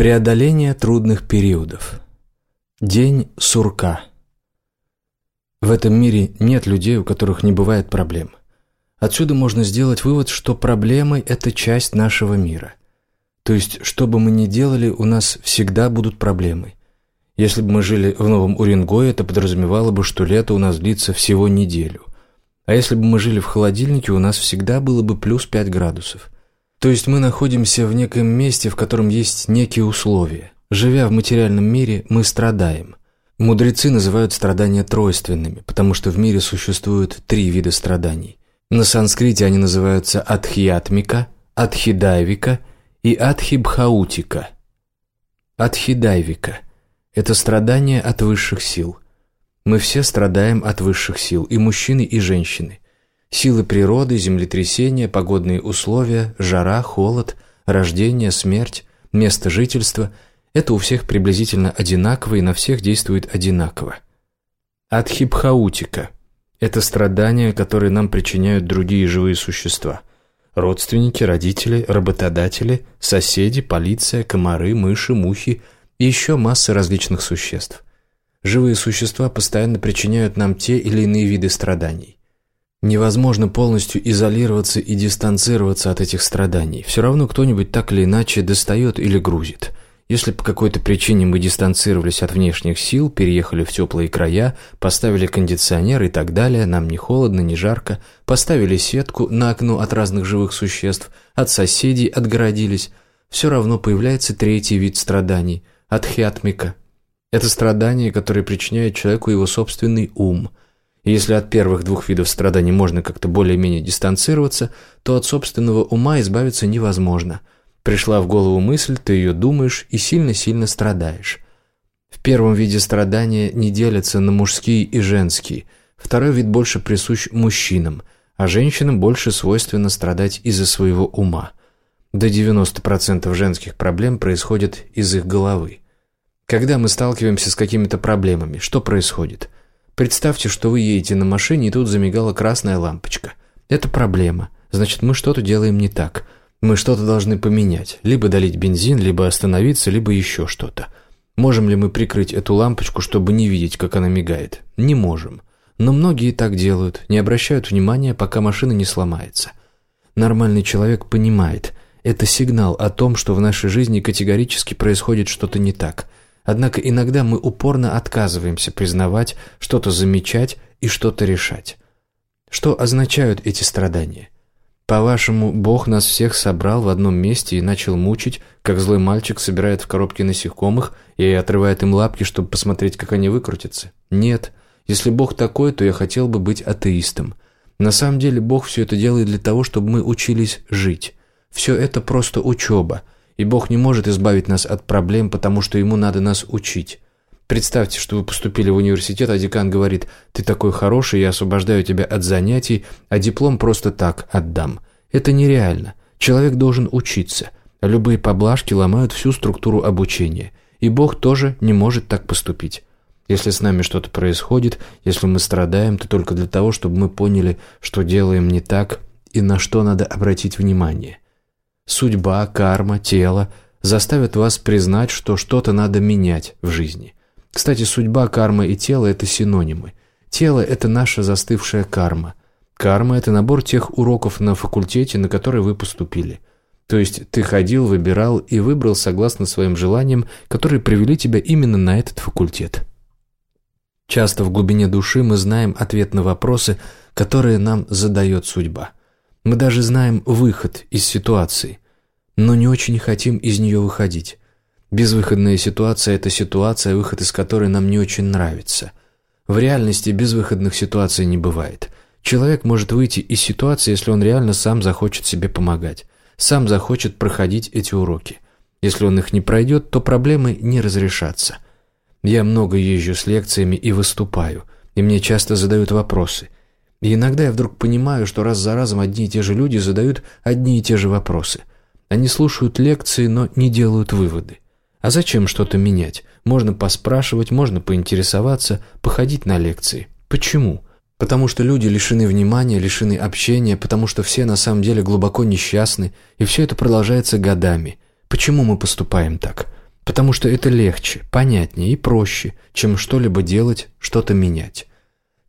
Преодоление трудных периодов. День сурка. В этом мире нет людей, у которых не бывает проблем. Отсюда можно сделать вывод, что проблемы – это часть нашего мира. То есть, что бы мы ни делали, у нас всегда будут проблемы. Если бы мы жили в Новом Уренгое, это подразумевало бы, что лето у нас длится всего неделю. А если бы мы жили в холодильнике, у нас всегда было бы плюс 5 градусов – то есть мы находимся в неком месте, в котором есть некие условия. Живя в материальном мире, мы страдаем. Мудрецы называют страдания тройственными, потому что в мире существует три вида страданий. На санскрите они называются адхиатмика, адхидайвика и адхибхаутика. Адхидайвика – это страдание от высших сил. Мы все страдаем от высших сил, и мужчины, и женщины. Силы природы, землетрясения, погодные условия, жара, холод, рождение, смерть, место жительства – это у всех приблизительно одинаково и на всех действует одинаково. Адхипхаутика – это страдания, которые нам причиняют другие живые существа. Родственники, родители, работодатели, соседи, полиция, комары, мыши, мухи и еще масса различных существ. Живые существа постоянно причиняют нам те или иные виды страданий. Невозможно полностью изолироваться и дистанцироваться от этих страданий. Все равно кто-нибудь так или иначе достает или грузит. Если по какой-то причине мы дистанцировались от внешних сил, переехали в теплые края, поставили кондиционер и так далее, нам не холодно, не жарко, поставили сетку на окно от разных живых существ, от соседей отгородились, все равно появляется третий вид страданий – адхиатмика. Это страдание, которое причиняет человеку его собственный ум – если от первых двух видов страданий можно как-то более-менее дистанцироваться, то от собственного ума избавиться невозможно. Пришла в голову мысль, ты ее думаешь и сильно-сильно страдаешь. В первом виде страдания не делятся на мужские и женские. Второй вид больше присущ мужчинам, а женщинам больше свойственно страдать из-за своего ума. До 90% женских проблем происходит из их головы. Когда мы сталкиваемся с какими-то проблемами, что происходит – Представьте, что вы едете на машине, и тут замигала красная лампочка. Это проблема. Значит, мы что-то делаем не так. Мы что-то должны поменять. Либо долить бензин, либо остановиться, либо еще что-то. Можем ли мы прикрыть эту лампочку, чтобы не видеть, как она мигает? Не можем. Но многие так делают, не обращают внимания, пока машина не сломается. Нормальный человек понимает, это сигнал о том, что в нашей жизни категорически происходит что-то не так – Однако иногда мы упорно отказываемся признавать, что-то замечать и что-то решать. Что означают эти страдания? По-вашему, Бог нас всех собрал в одном месте и начал мучить, как злой мальчик собирает в коробке насекомых и отрывает им лапки, чтобы посмотреть, как они выкрутятся? Нет. Если Бог такой, то я хотел бы быть атеистом. На самом деле Бог все это делает для того, чтобы мы учились жить. Все это просто учеба – и Бог не может избавить нас от проблем, потому что Ему надо нас учить. Представьте, что вы поступили в университет, а декан говорит, «Ты такой хороший, я освобождаю тебя от занятий, а диплом просто так отдам». Это нереально. Человек должен учиться. Любые поблажки ломают всю структуру обучения. И Бог тоже не может так поступить. Если с нами что-то происходит, если мы страдаем, то только для того, чтобы мы поняли, что делаем не так и на что надо обратить внимание – судьба, карма, тело заставят вас признать, что что-то надо менять в жизни. Кстати, судьба, карма и тело – это синонимы. Тело – это наша застывшая карма. Карма – это набор тех уроков на факультете, на которые вы поступили. То есть ты ходил, выбирал и выбрал согласно своим желаниям, которые привели тебя именно на этот факультет. Часто в глубине души мы знаем ответ на вопросы, которые нам задает судьба – мы даже знаем выход из ситуации, но не очень хотим из нее выходить. Безвыходная ситуация – это ситуация, выход из которой нам не очень нравится. В реальности безвыходных ситуаций не бывает. Человек может выйти из ситуации, если он реально сам захочет себе помогать, сам захочет проходить эти уроки. Если он их не пройдет, то проблемы не разрешатся. Я много езжу с лекциями и выступаю, и мне часто задают вопросы – и иногда я вдруг понимаю, что раз за разом одни и те же люди задают одни и те же вопросы. Они слушают лекции, но не делают выводы. А зачем что-то менять? Можно поспрашивать, можно поинтересоваться, походить на лекции. Почему? Потому что люди лишены внимания, лишены общения, потому что все на самом деле глубоко несчастны, и все это продолжается годами. Почему мы поступаем так? потому что это легче, понятнее и проще, чем что-либо делать, что-то менять.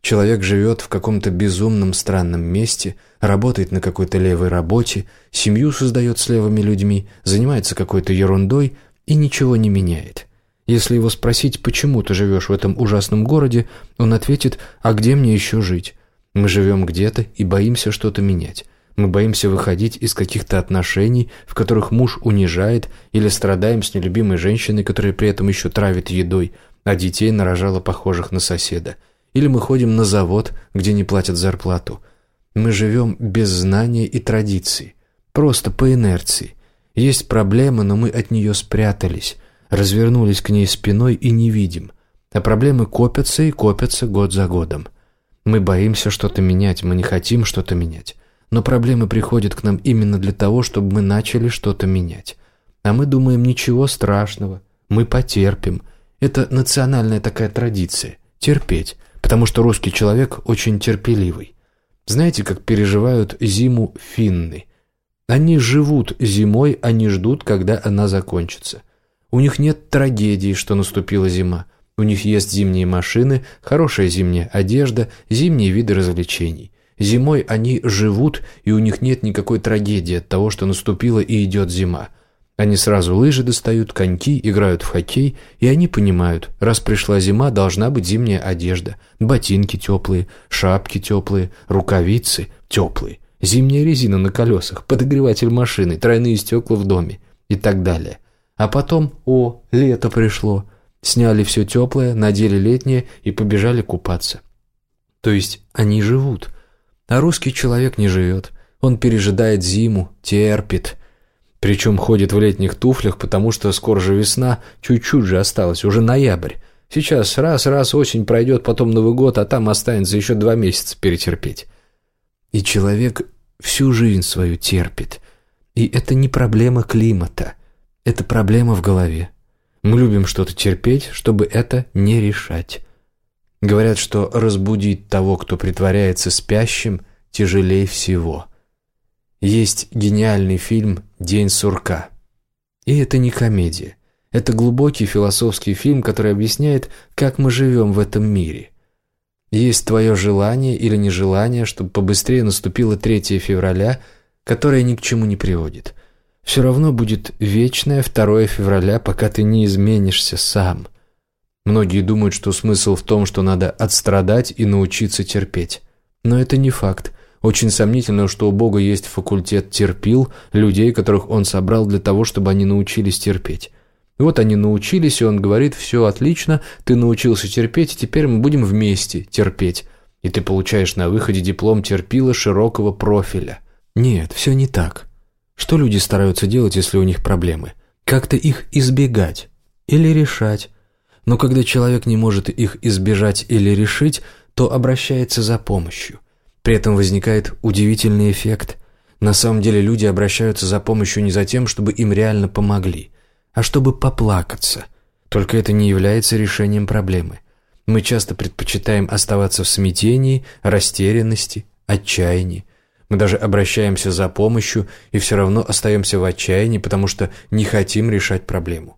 Человек живет в каком-то безумном странном месте, работает на какой-то левой работе, семью создает с левыми людьми, занимается какой-то ерундой и ничего не меняет. Если его спросить, почему ты живешь в этом ужасном городе, он ответит, а где мне еще жить? Мы живем где-то и боимся что-то менять. Мы боимся выходить из каких-то отношений, в которых муж унижает, или страдаем с нелюбимой женщиной, которая при этом еще травит едой, а детей нарожала похожих на соседа. Или мы ходим на завод, где не платят зарплату. Мы живем без знания и традиций, просто по инерции. Есть проблема, но мы от нее спрятались, развернулись к ней спиной и не видим. А проблемы копятся и копятся год за годом. Мы боимся что-то менять, мы не хотим что-то менять. Но проблемы приходят к нам именно для того, чтобы мы начали что-то менять. А мы думаем, ничего страшного, мы потерпим. Это национальная такая традиция – терпеть, потому что русский человек очень терпеливый. Знаете, как переживают зиму финны? Они живут зимой, они ждут, когда она закончится. У них нет трагедии, что наступила зима. У них есть зимние машины, хорошая зимняя одежда, зимние виды развлечений. Зимой они живут, и у них нет никакой трагедии от того, что наступила и идет зима. Они сразу лыжи достают, коньки, играют в хоккей, и они понимают, раз пришла зима, должна быть зимняя одежда, ботинки теплые, шапки теплые, рукавицы теплые, зимняя резина на колесах, подогреватель машины, тройные стекла в доме и так далее. А потом, о, лето пришло, сняли все теплое, надели летнее и побежали купаться. То есть они живут – а русский человек не живет. Он пережидает зиму, терпит. Причем ходит в летних туфлях, потому что скоро же весна, чуть-чуть же осталось, уже ноябрь. Сейчас раз-раз осень пройдет, потом Новый год, а там останется еще два месяца перетерпеть. И человек всю жизнь свою терпит. И это не проблема климата, это проблема в голове. Мы любим что-то терпеть, чтобы это не решать. Говорят, что разбудить того, кто притворяется спящим, тяжелее всего. Есть гениальный фильм «День сурка». И это не комедия. Это глубокий философский фильм, который объясняет, как мы живем в этом мире. Есть твое желание или нежелание, чтобы побыстрее наступило 3 февраля, которое ни к чему не приводит. Все равно будет вечное 2 февраля, пока ты не изменишься сам. Многие думают, что смысл в том, что надо отстрадать и научиться терпеть. Но это не факт. Очень сомнительно, что у Бога есть факультет терпил, людей, которых Он собрал для того, чтобы они научились терпеть. И вот они научились, и Он говорит, все отлично, ты научился терпеть, теперь мы будем вместе терпеть. И ты получаешь на выходе диплом терпила широкого профиля. Нет, все не так. Что люди стараются делать, если у них проблемы? Как-то их избегать или решать. Но когда человек не может их избежать или решить, то обращается за помощью. При этом возникает удивительный эффект. На самом деле люди обращаются за помощью не за тем, чтобы им реально помогли, а чтобы поплакаться. Только это не является решением проблемы. Мы часто предпочитаем оставаться в смятении, растерянности, отчаянии. Мы даже обращаемся за помощью и все равно остаемся в отчаянии, потому что не хотим решать проблему.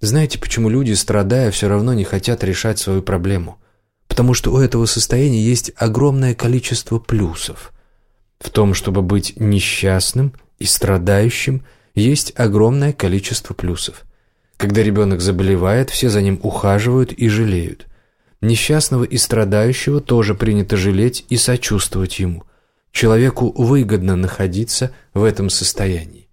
Знаете, почему люди, страдая, все равно не хотят решать свою проблему? Потому что у этого состояния есть огромное количество плюсов. В том, чтобы быть несчастным и страдающим, есть огромное количество плюсов. Когда ребенок заболевает, все за ним ухаживают и жалеют. Несчастного и страдающего тоже принято жалеть и сочувствовать ему. Человеку выгодно находиться в этом состоянии.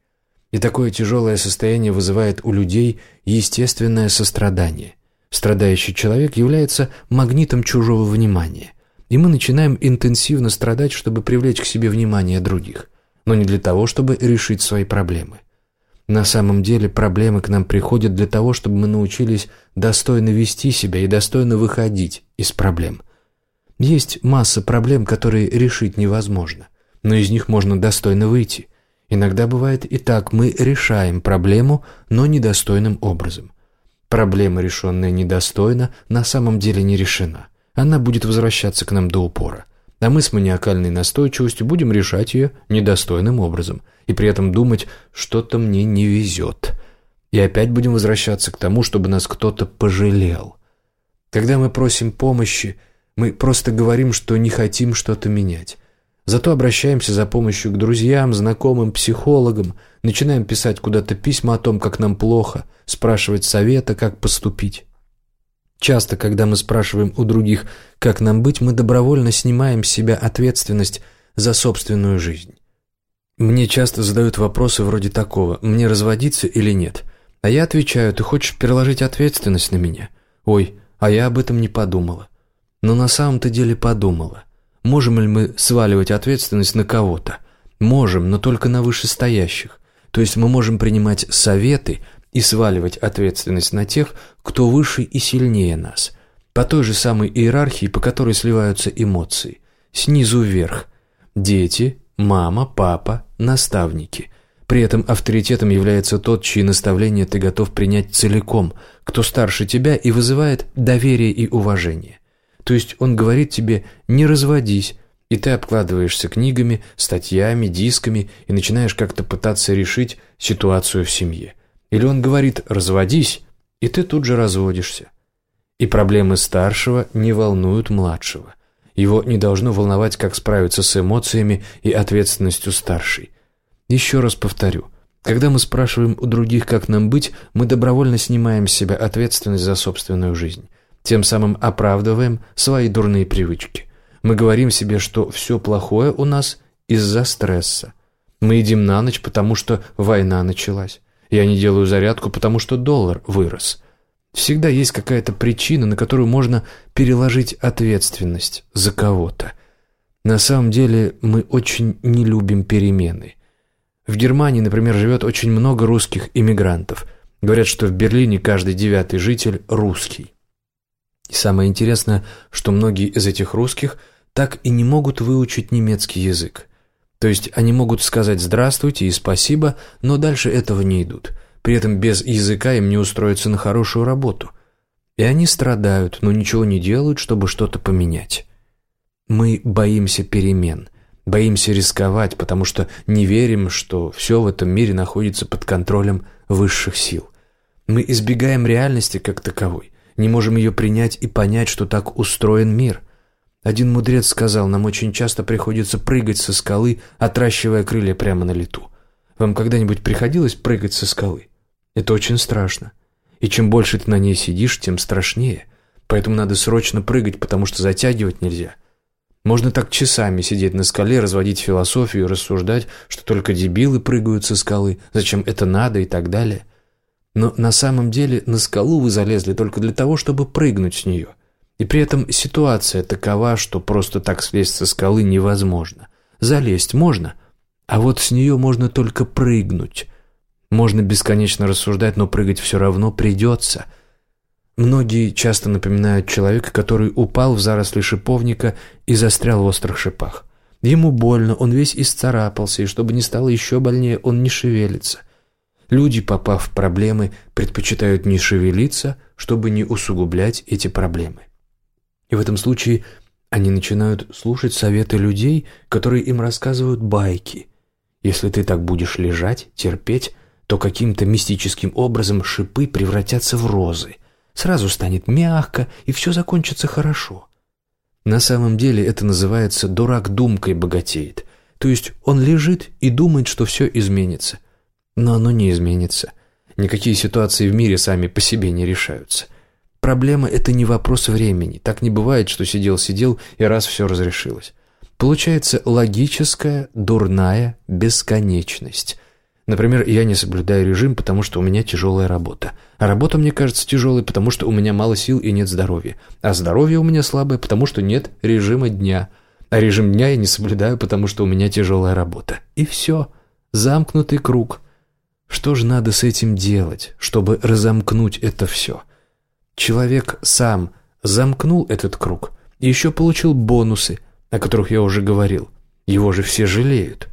И такое тяжелое состояние вызывает у людей естественное сострадание. Страдающий человек является магнитом чужого внимания. И мы начинаем интенсивно страдать, чтобы привлечь к себе внимание других, но не для того, чтобы решить свои проблемы. На самом деле проблемы к нам приходят для того, чтобы мы научились достойно вести себя и достойно выходить из проблем. Есть масса проблем, которые решить невозможно, но из них можно достойно выйти – Иногда бывает и так, мы решаем проблему, но недостойным образом. Проблема, решенная недостойно, на самом деле не решена. Она будет возвращаться к нам до упора. А мы с маниакальной настойчивостью будем решать ее недостойным образом и при этом думать, что-то мне не везет. И опять будем возвращаться к тому, чтобы нас кто-то пожалел. Когда мы просим помощи, мы просто говорим, что не хотим что-то менять. Зато обращаемся за помощью к друзьям, знакомым, психологам, начинаем писать куда-то письма о том, как нам плохо, спрашивать совета, как поступить. Часто, когда мы спрашиваем у других, как нам быть, мы добровольно снимаем с себя ответственность за собственную жизнь. Мне часто задают вопросы вроде такого «мне разводиться или нет?», а я отвечаю «ты хочешь переложить ответственность на меня?» «Ой, а я об этом не подумала». Но на самом-то деле подумала. Можем ли мы сваливать ответственность на кого-то? Можем, но только на вышестоящих. То есть мы можем принимать советы и сваливать ответственность на тех, кто выше и сильнее нас. По той же самой иерархии, по которой сливаются эмоции. Снизу вверх. Дети, мама, папа, наставники. При этом авторитетом является тот, чьи наставления ты готов принять целиком, кто старше тебя и вызывает доверие и уважение. То есть он говорит тебе «не разводись», и ты обкладываешься книгами, статьями, дисками и начинаешь как-то пытаться решить ситуацию в семье. Или он говорит «разводись», и ты тут же разводишься. И проблемы старшего не волнуют младшего. Его не должно волновать, как справиться с эмоциями и ответственностью старшей. Еще раз повторю. Когда мы спрашиваем у других, как нам быть, мы добровольно снимаем с себя ответственность за собственную жизнь. Тем самым оправдываем свои дурные привычки. Мы говорим себе, что все плохое у нас из-за стресса. Мы едим на ночь, потому что война началась. Я не делаю зарядку, потому что доллар вырос. Всегда есть какая-то причина, на которую можно переложить ответственность за кого-то. На самом деле мы очень не любим перемены. В Германии, например, живет очень много русских иммигрантов. Говорят, что в Берлине каждый девятый житель русский. И самое интересное, что многие из этих русских так и не могут выучить немецкий язык. То есть они могут сказать «здравствуйте» и «спасибо», но дальше этого не идут. При этом без языка им не устроиться на хорошую работу. И они страдают, но ничего не делают, чтобы что-то поменять. Мы боимся перемен, боимся рисковать, потому что не верим, что все в этом мире находится под контролем высших сил. Мы избегаем реальности как таковой, не можем ее принять и понять, что так устроен мир. Один мудрец сказал, нам очень часто приходится прыгать со скалы, отращивая крылья прямо на лету. Вам когда-нибудь приходилось прыгать со скалы? Это очень страшно. И чем больше ты на ней сидишь, тем страшнее. Поэтому надо срочно прыгать, потому что затягивать нельзя. Можно так часами сидеть на скале, разводить философию, рассуждать, что только дебилы прыгают со скалы, зачем это надо и так далее. Но на самом деле на скалу вы залезли только для того, чтобы прыгнуть с нее. И при этом ситуация такова, что просто так слезть со скалы невозможно. Залезть можно, а вот с нее можно только прыгнуть. Можно бесконечно рассуждать, но прыгать все равно придется. Многие часто напоминают человека, который упал в заросли шиповника и застрял в острых шипах. Ему больно, он весь исцарапался, и чтобы не стало еще больнее, он не шевелится. Люди, попав в проблемы, предпочитают не шевелиться, чтобы не усугублять эти проблемы. И в этом случае они начинают слушать советы людей, которые им рассказывают байки. Если ты так будешь лежать, терпеть, то каким-то мистическим образом шипы превратятся в розы. Сразу станет мягко, и все закончится хорошо. На самом деле это называется «дурак думкой богатеет». То есть он лежит и думает, что все изменится. Но оно не изменится. Никакие ситуации в мире сами по себе не решаются. Проблема – это не вопрос времени. Так не бывает, что сидел-сидел и раз все разрешилось. Получается логическая, дурная бесконечность. Например, я не соблюдаю режим, потому что у меня тяжелая работа. А работа мне кажется тяжелой, потому что у меня мало сил и нет здоровья. А здоровье у меня слабое, потому что нет режима дня. А режим дня я не соблюдаю, потому что у меня тяжелая работа. И все. Замкнутый круг. Что же надо с этим делать, чтобы разомкнуть это все? Человек сам замкнул этот круг и еще получил бонусы, о которых я уже говорил. Его же все жалеют.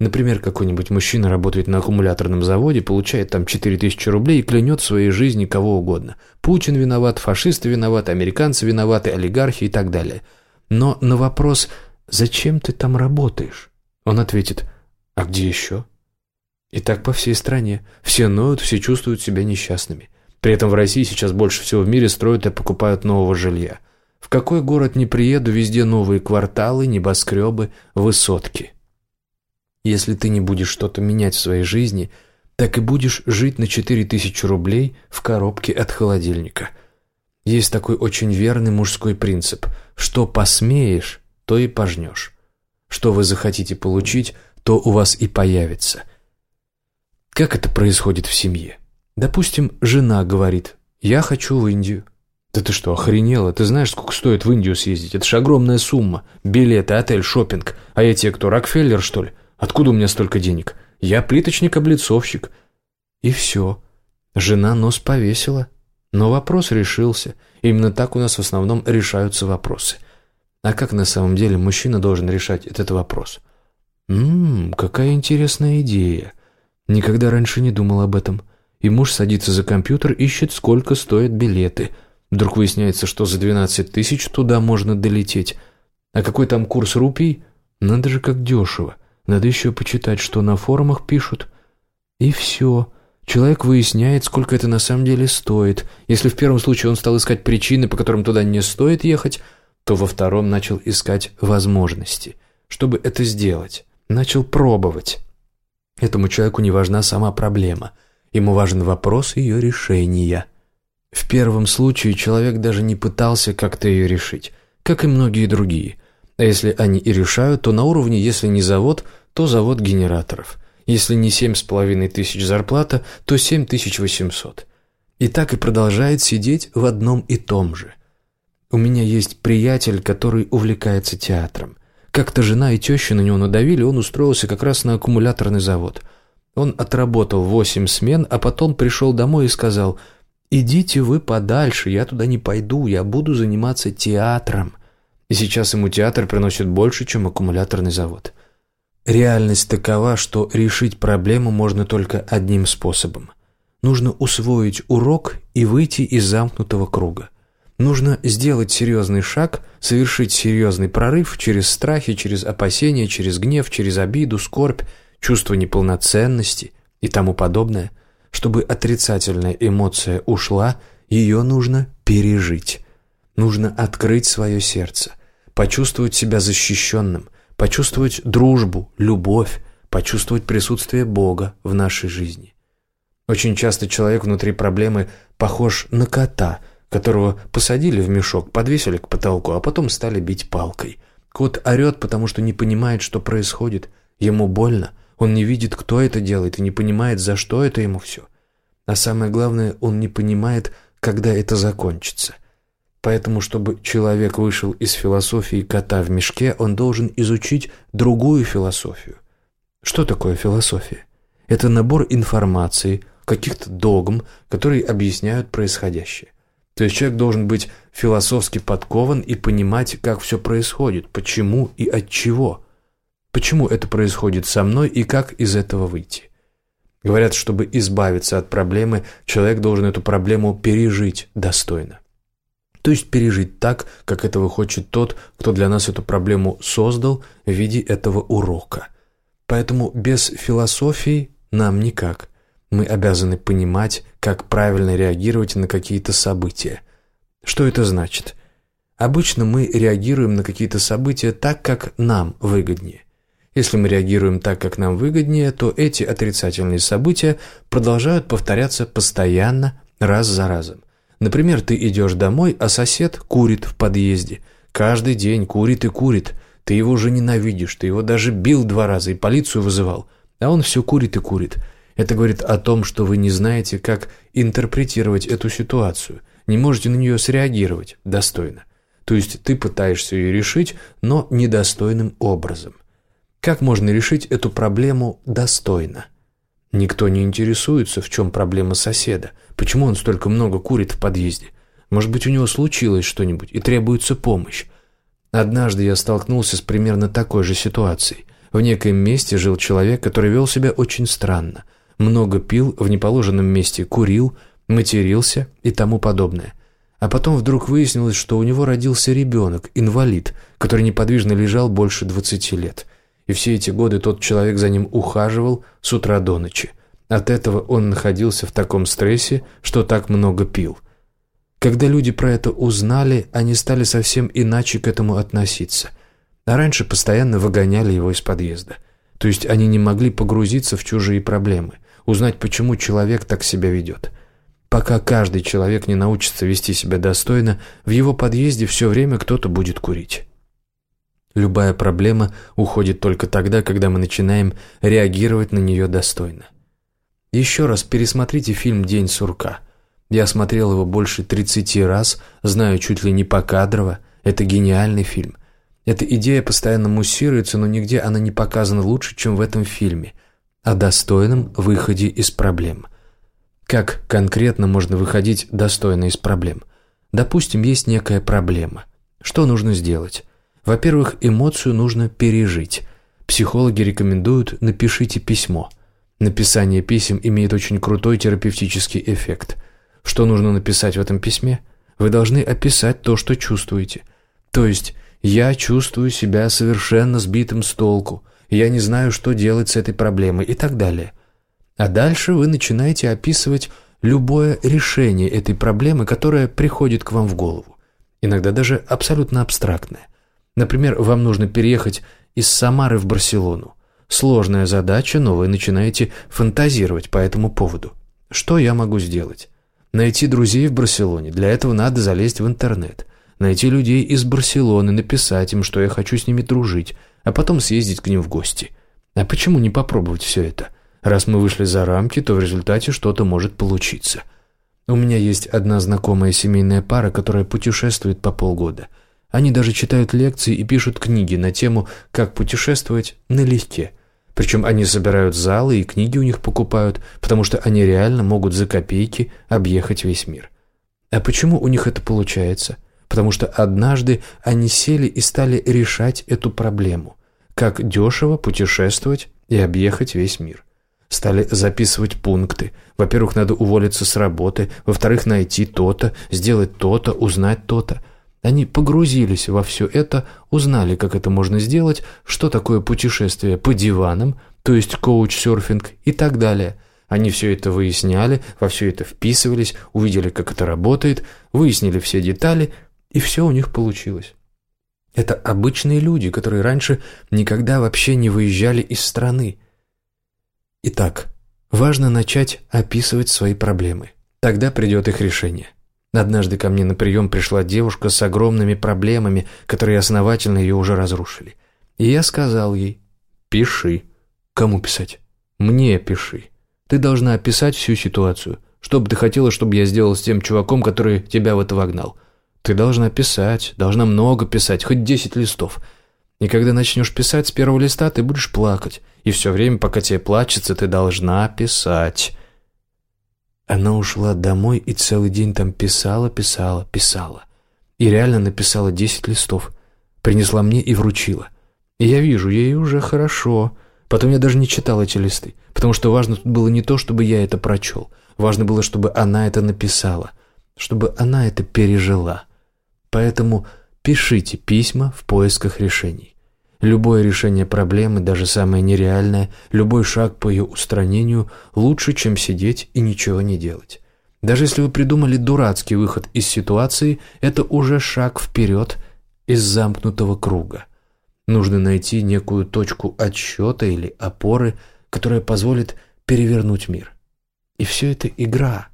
Например, какой-нибудь мужчина работает на аккумуляторном заводе, получает там 4000 рублей и клянет своей жизни кого угодно. Путин виноват, фашисты виноваты, американцы виноваты, олигархи и так далее. Но на вопрос «Зачем ты там работаешь?» он ответит «А где еще?» И так по всей стране. Все ноют, все чувствуют себя несчастными. При этом в России сейчас больше всего в мире строят и покупают нового жилья. В какой город не приеду, везде новые кварталы, небоскребы, высотки. Если ты не будешь что-то менять в своей жизни, так и будешь жить на 4000 рублей в коробке от холодильника. Есть такой очень верный мужской принцип. Что посмеешь, то и пожнешь. Что вы захотите получить, то у вас и появится. Как это происходит в семье? Допустим, жена говорит «Я хочу в Индию». «Да ты что, охренела? Ты знаешь, сколько стоит в Индию съездить? Это же огромная сумма. Билеты, отель, шопинг. А я тебе кто, Рокфеллер, что ли? Откуда у меня столько денег? Я плиточник-облицовщик». И все. Жена нос повесила. Но вопрос решился. Именно так у нас в основном решаются вопросы. А как на самом деле мужчина должен решать этот вопрос? Ммм, какая интересная идея. Никогда раньше не думал об этом. И муж садится за компьютер, ищет, сколько стоят билеты. Вдруг выясняется, что за 12 тысяч туда можно долететь. А какой там курс рупий? Надо же, как дешево. Надо еще почитать, что на форумах пишут. И все. Человек выясняет, сколько это на самом деле стоит. Если в первом случае он стал искать причины, по которым туда не стоит ехать, то во втором начал искать возможности, чтобы это сделать. Начал пробовать. Этому человеку не важна сама проблема. Ему важен вопрос ее решения. В первом случае человек даже не пытался как-то ее решить, как и многие другие. А если они и решают, то на уровне, если не завод, то завод генераторов. Если не семь с половиной тысяч зарплата, то семь тысяч восемьсот. И так и продолжает сидеть в одном и том же. У меня есть приятель, который увлекается театром. Как-то жена и теща на него надавили, он устроился как раз на аккумуляторный завод. Он отработал восемь смен, а потом пришел домой и сказал «Идите вы подальше, я туда не пойду, я буду заниматься театром». И сейчас ему театр приносит больше, чем аккумуляторный завод. Реальность такова, что решить проблему можно только одним способом. Нужно усвоить урок и выйти из замкнутого круга. Нужно сделать серьезный шаг, совершить серьезный прорыв через страхи, через опасения, через гнев, через обиду, скорбь, чувство неполноценности и тому подобное. Чтобы отрицательная эмоция ушла, ее нужно пережить. Нужно открыть свое сердце, почувствовать себя защищенным, почувствовать дружбу, любовь, почувствовать присутствие Бога в нашей жизни. Очень часто человек внутри проблемы похож на кота, которого посадили в мешок, подвесили к потолку, а потом стали бить палкой. Кот орет, потому что не понимает, что происходит. Ему больно, он не видит, кто это делает, и не понимает, за что это ему все. А самое главное, он не понимает, когда это закончится. Поэтому, чтобы человек вышел из философии кота в мешке, он должен изучить другую философию. Что такое философия? Это набор информации, каких-то догм, которые объясняют происходящее. То есть человек должен быть философски подкован и понимать, как все происходит, почему и от чего. Почему это происходит со мной и как из этого выйти. Говорят, чтобы избавиться от проблемы, человек должен эту проблему пережить достойно то есть пережить так, как этого хочет тот, кто для нас эту проблему создал в виде этого урока. Поэтому без философии нам никак. Мы обязаны понимать, как правильно реагировать на какие-то события. Что это значит? Обычно мы реагируем на какие-то события так, как нам выгоднее. Если мы реагируем так, как нам выгоднее, то эти отрицательные события продолжают повторяться постоянно, раз за разом. Например, ты идешь домой, а сосед курит в подъезде. Каждый день курит и курит. Ты его уже ненавидишь, ты его даже бил два раза и полицию вызывал. А он все курит и курит. Это говорит о том, что вы не знаете, как интерпретировать эту ситуацию, не можете на нее среагировать достойно. То есть ты пытаешься ее решить, но недостойным образом. Как можно решить эту проблему достойно? Никто не интересуется, в чем проблема соседа, почему он столько много курит в подъезде. Может быть, у него случилось что-нибудь и требуется помощь. Однажды я столкнулся с примерно такой же ситуацией. В некоем месте жил человек, который вел себя очень странно. Много пил, в неположенном месте курил, матерился и тому подобное. А потом вдруг выяснилось, что у него родился ребенок, инвалид, который неподвижно лежал больше 20 лет. и все эти годы тот человек за ним ухаживал с утра до ночи. От этого он находился в таком стрессе, что так много пил. Когда люди про это узнали, они стали совсем иначе к этому относиться. А раньше постоянно выгоняли его из подъезда. То есть они не могли погрузиться в чужие проблемы, узнать, почему человек так себя ведет. Пока каждый человек не научится вести себя достойно, в его подъезде все время кто-то будет курить. Любая проблема уходит только тогда, когда мы начинаем реагировать на нее достойно. Еще раз пересмотрите фильм «День сурка». Я смотрел его больше 30 раз, знаю чуть ли не покадрово. Это гениальный фильм. Эта идея постоянно муссируется, но нигде она не показана лучше, чем в этом фильме. О достойном выходе из проблем. Как конкретно можно выходить достойно из проблем? Допустим, есть некая проблема. Что нужно сделать? Во-первых, эмоцию нужно пережить. Психологи рекомендуют «напишите письмо». Написание писем имеет очень крутой терапевтический эффект. Что нужно написать в этом письме? Вы должны описать то, что чувствуете. То есть «я чувствую себя совершенно сбитым с толку», «я не знаю, что делать с этой проблемой» и так далее. А дальше вы начинаете описывать любое решение этой проблемы, которое приходит к вам в голову. Иногда даже абсолютно абстрактное. Например, вам нужно переехать из Самары в Барселону. Сложная задача, но вы начинаете фантазировать по этому поводу. Что я могу сделать? Найти друзей в Барселоне. Для этого надо залезть в интернет. Найти людей из Барселоны, написать им, что я хочу с ними дружить, а потом съездить к ним в гости. А почему не попробовать все это? Раз мы вышли за рамки, то в результате что-то может получиться. У меня есть одна знакомая семейная пара, которая путешествует по полгода – они даже читают лекции и пишут книги на тему «Как путешествовать налегке». Причем они собирают залы и книги у них покупают, потому что они реально могут за копейки объехать весь мир. А почему у них это получается? Потому что однажды они сели и стали решать эту проблему. Как дешево путешествовать и объехать весь мир. Стали записывать пункты. Во-первых, надо уволиться с работы. Во-вторых, найти то-то, сделать то-то, узнать то-то. Они погрузились во все это, узнали, как это можно сделать, что такое путешествие по диванам, то есть коуч-серфинг и так далее. Они все это выясняли, во все это вписывались, увидели, как это работает, выяснили все детали, и все у них получилось. Это обычные люди, которые раньше никогда вообще не выезжали из страны. Итак, важно начать описывать свои проблемы. Тогда придет их решение. Однажды ко мне на прием пришла девушка с огромными проблемами, которые основательно ее уже разрушили. И я сказал ей, пиши. Кому писать? Мне пиши. Ты должна описать всю ситуацию. Что бы ты хотела, чтобы я сделал с тем чуваком, который тебя в это вогнал? Ты должна писать, должна много писать, хоть десять листов. И когда начнешь писать с первого листа, ты будешь плакать. И все время, пока тебе плачется, ты должна писать. Она ушла домой и целый день там писала, писала, писала. И реально написала десять листов. Принесла мне и вручила. И я вижу, ей уже хорошо. Потом я даже не читал эти листы, потому что важно тут было не то, чтобы я это прочел. Важно было, чтобы она это написала, чтобы она это пережила. Поэтому пишите письма в поисках решений. Любое решение проблемы, даже самое нереальное, любой шаг по ее устранению лучше, чем сидеть и ничего не делать. Даже если вы придумали дурацкий выход из ситуации, это уже шаг вперед из замкнутого круга. Нужно найти некую точку отсчета или опоры, которая позволит перевернуть мир. И все это игра.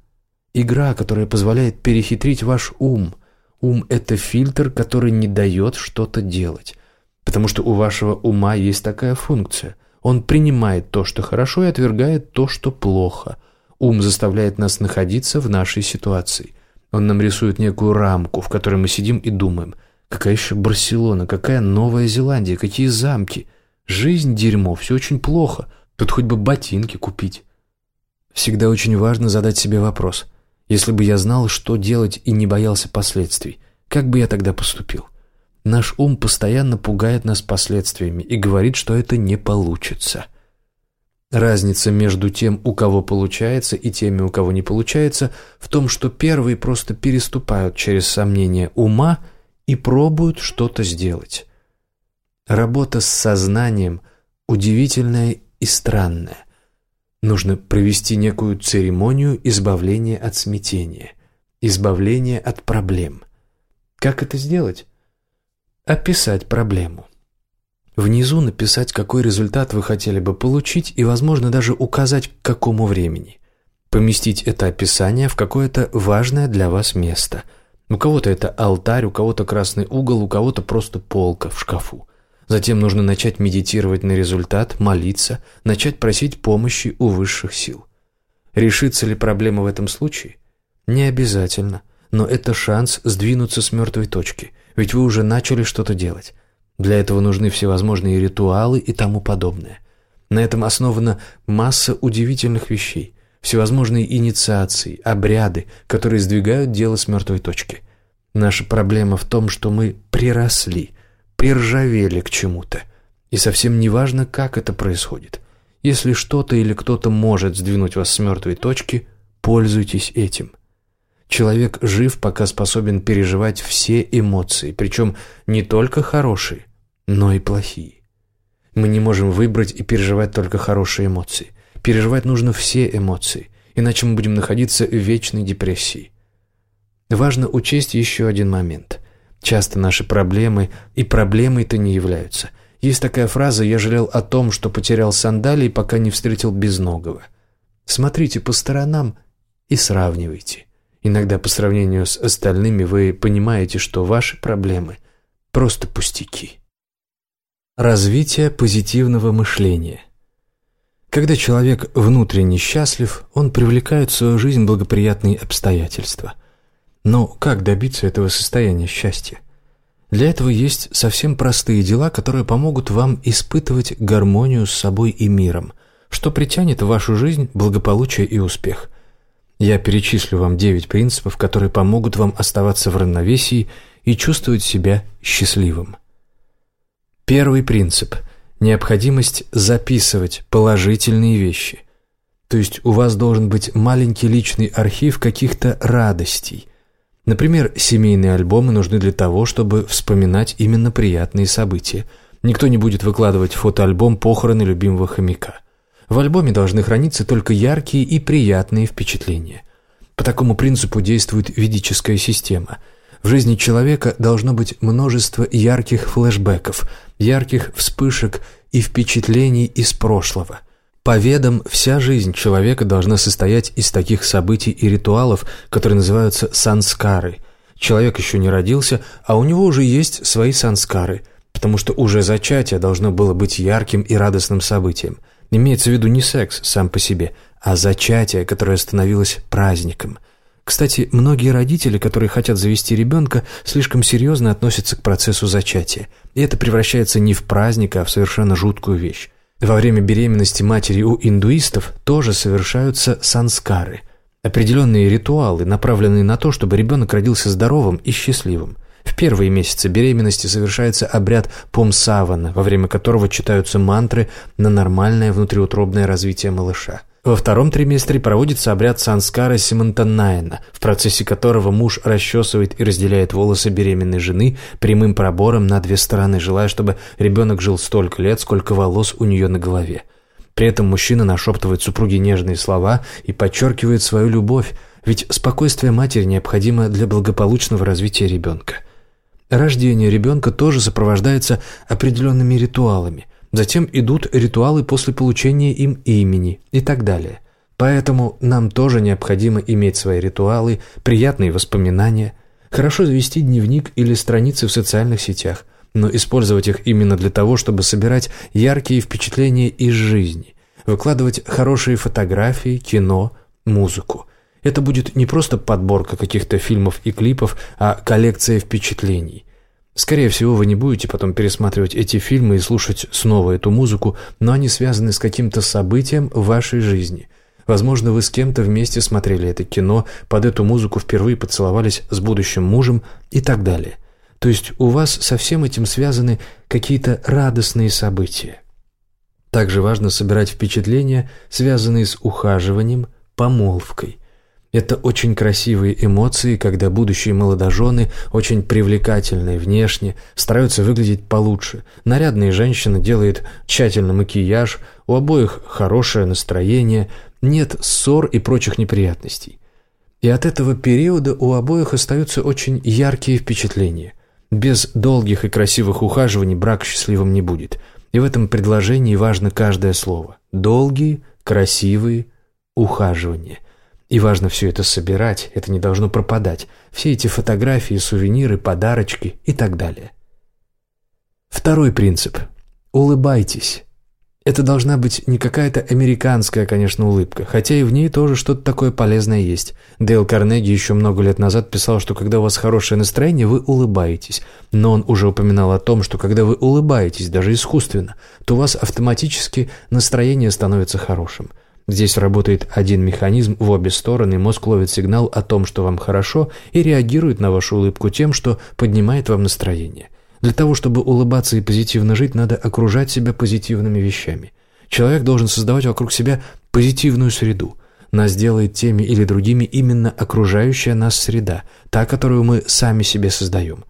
Игра, которая позволяет перехитрить ваш ум. Ум – это фильтр, который не дает что-то делать. Потому что у вашего ума есть такая функция. Он принимает то, что хорошо, и отвергает то, что плохо. Ум заставляет нас находиться в нашей ситуации. Он нам рисует некую рамку, в которой мы сидим и думаем. Какая еще Барселона, какая Новая Зеландия, какие замки. Жизнь – дерьмо, все очень плохо. Тут хоть бы ботинки купить. Всегда очень важно задать себе вопрос. Если бы я знал, что делать и не боялся последствий, как бы я тогда поступил? Наш ум постоянно пугает нас последствиями и говорит, что это не получится. Разница между тем, у кого получается, и теми, у кого не получается, в том, что первые просто переступают через сомнения ума и пробуют что-то сделать. Работа с сознанием удивительное и странное. Нужно провести некую церемонию избавления от смятения, избавления от проблем. Как это сделать? Описать проблему. Внизу написать, какой результат вы хотели бы получить и, возможно, даже указать, к какому времени. Поместить это описание в какое-то важное для вас место. У кого-то это алтарь, у кого-то красный угол, у кого-то просто полка в шкафу. Затем нужно начать медитировать на результат, молиться, начать просить помощи у высших сил. Решится ли проблема в этом случае? Не обязательно, но это шанс сдвинуться с мертвой точки, ведь вы уже начали что-то делать. Для этого нужны всевозможные ритуалы и тому подобное. На этом основана масса удивительных вещей – всевозможные инициации, обряды, которые сдвигают дело с мертвой точки. Наша проблема в том, что мы приросли, приржавели к чему-то. И совсем не важно, как это происходит. Если что-то или кто-то может сдвинуть вас с мертвой точки, пользуйтесь этим. Человек жив, пока способен переживать все эмоции, причем не только хорошие, но и плохие. Мы не можем выбрать и переживать только хорошие эмоции – Переживать нужно все эмоции, иначе мы будем находиться в вечной депрессии. Важно учесть еще один момент. Часто наши проблемы и проблемой-то не являются. Есть такая фраза «я жалел о том, что потерял сандалии, пока не встретил безногого». Смотрите по сторонам и сравнивайте. Иногда по сравнению с остальными вы понимаете, что ваши проблемы – просто пустяки. Развитие позитивного мышления – когда человек внутренне счастлив, он привлекает в свою жизнь благоприятные обстоятельства. Но как добиться этого состояния счастья? Для этого есть совсем простые дела, которые помогут вам испытывать гармонию с собой и миром, что притянет в вашу жизнь благополучие и успех. Я перечислю вам девять принципов, которые помогут вам оставаться в равновесии и чувствовать себя счастливым. Первый принцип – необходимость записывать положительные вещи. То есть у вас должен быть маленький личный архив каких-то радостей. Например, семейные альбомы нужны для того, чтобы вспоминать именно приятные события. Никто не будет выкладывать фотоальбом похороны любимого хомяка. В альбоме должны храниться только яркие и приятные впечатления. По такому принципу действует ведическая система – в жизни человека должно быть множество ярких флешбеков, ярких вспышек и впечатлений из прошлого. По ведам, вся жизнь человека должна состоять из таких событий и ритуалов, которые называются санскары. Человек еще не родился, а у него уже есть свои санскары, потому что уже зачатие должно было быть ярким и радостным событием. Имеется в виду не секс сам по себе, а зачатие, которое становилось праздником – кстати, многие родители, которые хотят завести ребенка, слишком серьезно относятся к процессу зачатия. И это превращается не в праздник, а в совершенно жуткую вещь. Во время беременности матери у индуистов тоже совершаются санскары – определенные ритуалы, направленные на то, чтобы ребенок родился здоровым и счастливым. В первые месяцы беременности совершается обряд помсавана, во время которого читаются мантры на нормальное внутриутробное развитие малыша. Во втором триместре проводится обряд санскара Симантанайна, в процессе которого муж расчесывает и разделяет волосы беременной жены прямым пробором на две стороны, желая, чтобы ребенок жил столько лет, сколько волос у нее на голове. При этом мужчина нашептывает супруге нежные слова и подчеркивает свою любовь, ведь спокойствие матери необходимо для благополучного развития ребенка. Рождение ребенка тоже сопровождается определенными ритуалами, Затем идут ритуалы после получения им имени и так далее. Поэтому нам тоже необходимо иметь свои ритуалы, приятные воспоминания. Хорошо завести дневник или страницы в социальных сетях, но использовать их именно для того, чтобы собирать яркие впечатления из жизни, выкладывать хорошие фотографии, кино, музыку. Это будет не просто подборка каких-то фильмов и клипов, а коллекция впечатлений – Скорее всего, вы не будете потом пересматривать эти фильмы и слушать снова эту музыку, но они связаны с каким-то событием в вашей жизни. Возможно, вы с кем-то вместе смотрели это кино, под эту музыку впервые поцеловались с будущим мужем и так далее. То есть у вас со всем этим связаны какие-то радостные события. Также важно собирать впечатления, связанные с ухаживанием, помолвкой. Это очень красивые эмоции, когда будущие молодожены, очень привлекательные внешне, стараются выглядеть получше. Нарядная женщина делает тщательный макияж, у обоих хорошее настроение, нет ссор и прочих неприятностей. И от этого периода у обоих остаются очень яркие впечатления. Без долгих и красивых ухаживаний брак счастливым не будет. И в этом предложении важно каждое слово. Долгие, красивые ухаживания – и важно все это собирать, это не должно пропадать. Все эти фотографии, сувениры, подарочки и так далее. Второй принцип. Улыбайтесь. Это должна быть не какая-то американская, конечно, улыбка, хотя и в ней тоже что-то такое полезное есть. Дейл Карнеги еще много лет назад писал, что когда у вас хорошее настроение, вы улыбаетесь. Но он уже упоминал о том, что когда вы улыбаетесь, даже искусственно, то у вас автоматически настроение становится хорошим. Здесь работает один механизм в обе стороны, мозг ловит сигнал о том, что вам хорошо, и реагирует на вашу улыбку тем, что поднимает вам настроение. Для того, чтобы улыбаться и позитивно жить, надо окружать себя позитивными вещами. Человек должен создавать вокруг себя позитивную среду. Нас делает теми или другими именно окружающая нас среда, та, которую мы сами себе создаем.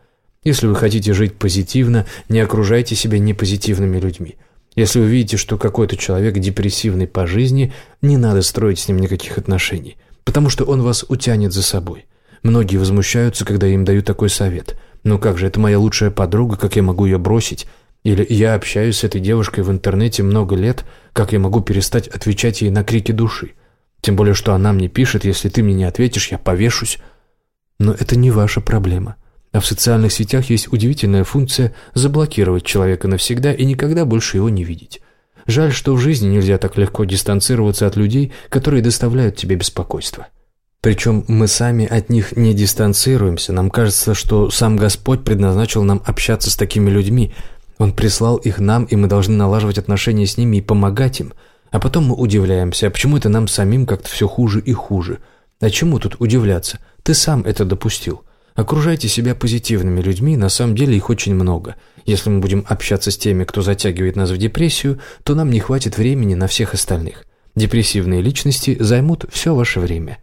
Если вы хотите жить позитивно, не окружайте себя непозитивными людьми – если вы видите, что какой-то человек депрессивный по жизни, не надо строить с ним никаких отношений, потому что он вас утянет за собой. Многие возмущаются, когда им дают такой совет. «Ну как же, это моя лучшая подруга, как я могу ее бросить?» Или «Я общаюсь с этой девушкой в интернете много лет, как я могу перестать отвечать ей на крики души?» Тем более, что она мне пишет, если ты мне не ответишь, я повешусь. Но это не ваша проблема. А в социальных сетях есть удивительная функция заблокировать человека навсегда и никогда больше его не видеть. Жаль, что в жизни нельзя так легко дистанцироваться от людей, которые доставляют тебе беспокойство. Причем мы сами от них не дистанцируемся. Нам кажется, что сам Господь предназначил нам общаться с такими людьми. Он прислал их нам, и мы должны налаживать отношения с ними и помогать им. А потом мы удивляемся, а почему это нам самим как-то все хуже и хуже? А чему тут удивляться? Ты сам это допустил. Окружайте себя позитивными людьми, на самом деле их очень много. Если мы будем общаться с теми, кто затягивает нас в депрессию, то нам не хватит времени на всех остальных. Депрессивные личности займут все ваше время.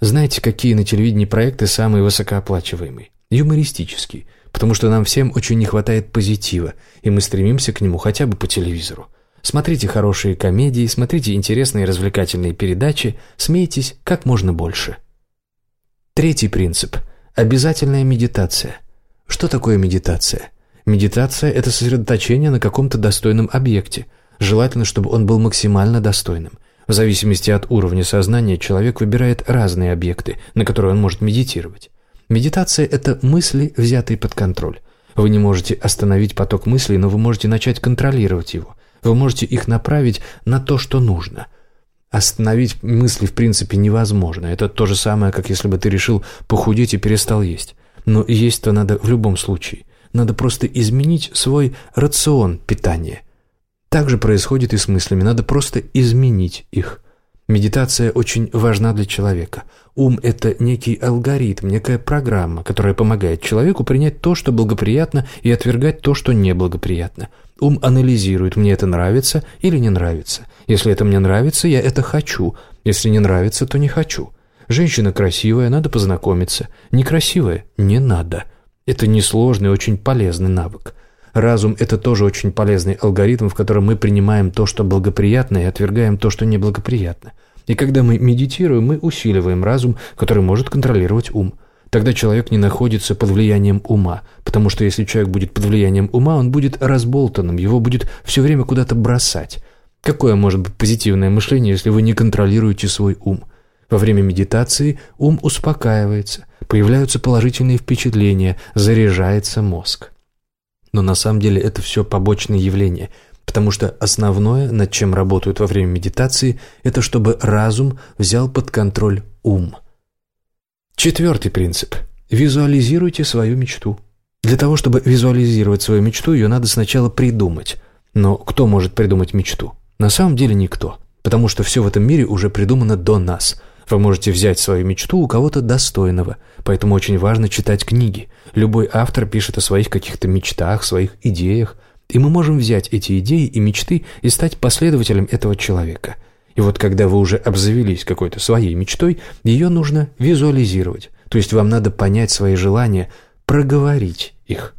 Знаете, какие на телевидении проекты самые высокооплачиваемые? Юмористические, потому что нам всем очень не хватает позитива, и мы стремимся к нему хотя бы по телевизору. Смотрите хорошие комедии, смотрите интересные развлекательные передачи, смейтесь как можно больше. Третий принцип – Обязательная медитация. Что такое медитация? Медитация – это сосредоточение на каком-то достойном объекте. Желательно, чтобы он был максимально достойным. В зависимости от уровня сознания человек выбирает разные объекты, на которые он может медитировать. Медитация – это мысли, взятые под контроль. Вы не можете остановить поток мыслей, но вы можете начать контролировать его. Вы можете их направить на то, что нужно – Остановить мысли в принципе невозможно. Это то же самое, как если бы ты решил похудеть и перестал есть. Но есть-то надо в любом случае. Надо просто изменить свой рацион питания. Так же происходит и с мыслями. Надо просто изменить их. Медитация очень важна для человека. Ум – это некий алгоритм, некая программа, которая помогает человеку принять то, что благоприятно, и отвергать то, что неблагоприятно. Ум анализирует, мне это нравится или не нравится. Если это мне нравится, я это хочу. Если не нравится, то не хочу. Женщина красивая, надо познакомиться. Некрасивая – не надо. Это несложный, очень полезный навык. Разум – это тоже очень полезный алгоритм, в котором мы принимаем то, что благоприятно, и отвергаем то, что неблагоприятно. И когда мы медитируем, мы усиливаем разум, который может контролировать ум. Тогда человек не находится под влиянием ума, потому что если человек будет под влиянием ума, он будет разболтанным, его будет все время куда-то бросать. Какое может быть позитивное мышление, если вы не контролируете свой ум? Во время медитации ум успокаивается, появляются положительные впечатления, заряжается мозг. Но на самом деле это все побочные явления, потому что основное, над чем работают во время медитации, это чтобы разум взял под контроль ум. Четвертый принцип. Визуализируйте свою мечту. Для того, чтобы визуализировать свою мечту, ее надо сначала придумать. Но кто может придумать мечту? На самом деле никто, потому что все в этом мире уже придумано до нас. Вы можете взять свою мечту у кого-то достойного, поэтому очень важно читать книги. Любой автор пишет о своих каких-то мечтах, своих идеях, и мы можем взять эти идеи и мечты и стать последователем этого человека. И вот когда вы уже обзавелись какой-то своей мечтой, ее нужно визуализировать. То есть вам надо понять свои желания, проговорить их.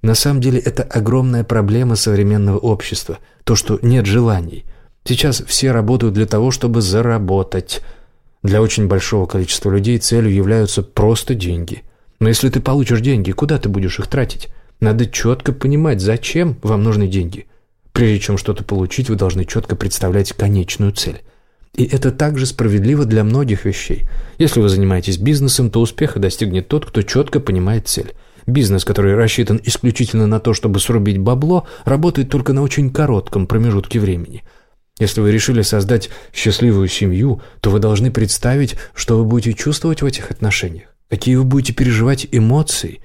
На самом деле это огромная проблема современного общества, то, что нет желаний. Сейчас все работают для того, чтобы заработать. Для очень большого количества людей целью являются просто деньги. Но если ты получишь деньги, куда ты будешь их тратить? Надо четко понимать, зачем вам нужны деньги. Прежде чем что-то получить, вы должны четко представлять конечную цель. И это также справедливо для многих вещей. Если вы занимаетесь бизнесом, то успеха достигнет тот, кто четко понимает цель. Бизнес, который рассчитан исключительно на то, чтобы срубить бабло, работает только на очень коротком промежутке времени. Если вы решили создать счастливую семью, то вы должны представить, что вы будете чувствовать в этих отношениях, какие вы будете переживать эмоции.